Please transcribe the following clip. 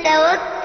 يتوكل